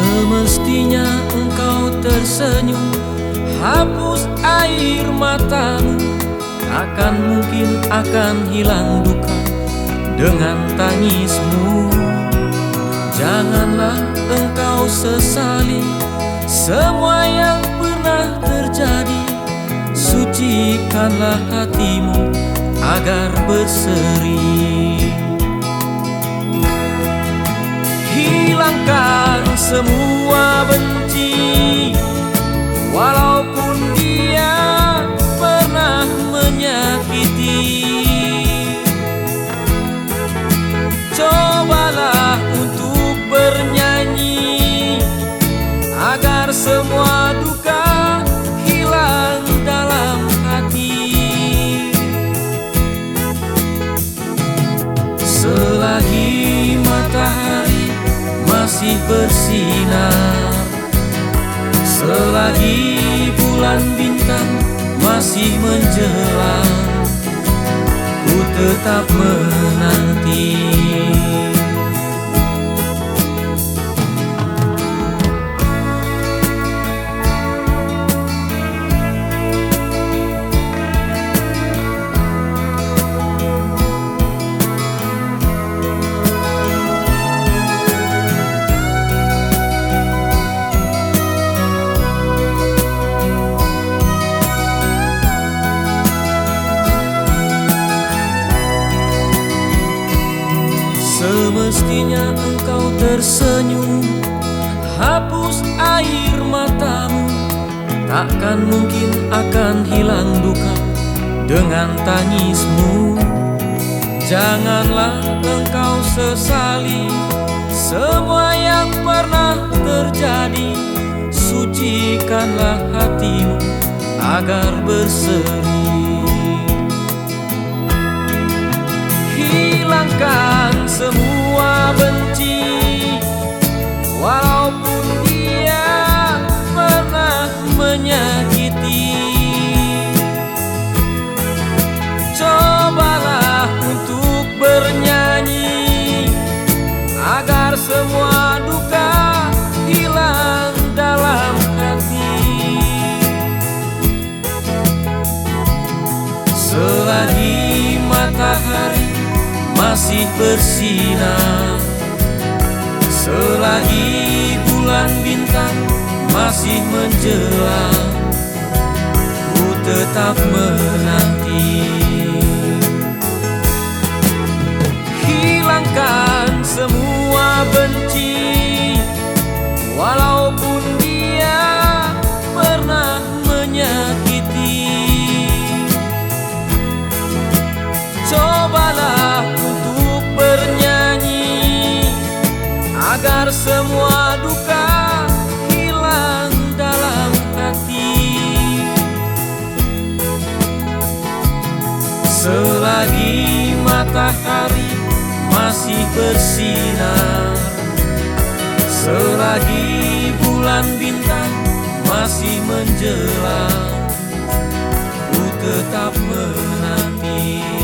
Semestinya engkau tersenyum Hapus air matamu. Akan mungkin akan hilang duka Dengan tangismu. Janganlah engkau sesali Semua yang pernah terjadi. Sucikanlah hatimu agar berseri. Hilangkan semua benci. Walaupun masih bersinar. Selagi bulan bintang masih menjelang Ku tetap menanti Semestinya engkau tersenyum Hapus air matamu. Takkan mungkin akan hilang duka Dengan tangismu. Janganlah engkau sesali Semua yang pernah terjadi. Sucikanlah hatimu Agar berseri. Hilangkan menyakiti. Cobalah untuk bernyanyi Agar semua duka hilang dalam hati. Selagi matahari masih bersinar Selagi bulan bintang masih menjelang. Ku tetap Selagi matahari masih bersinar. Selagi bulan bintang masih menjelang Ku tetap menanti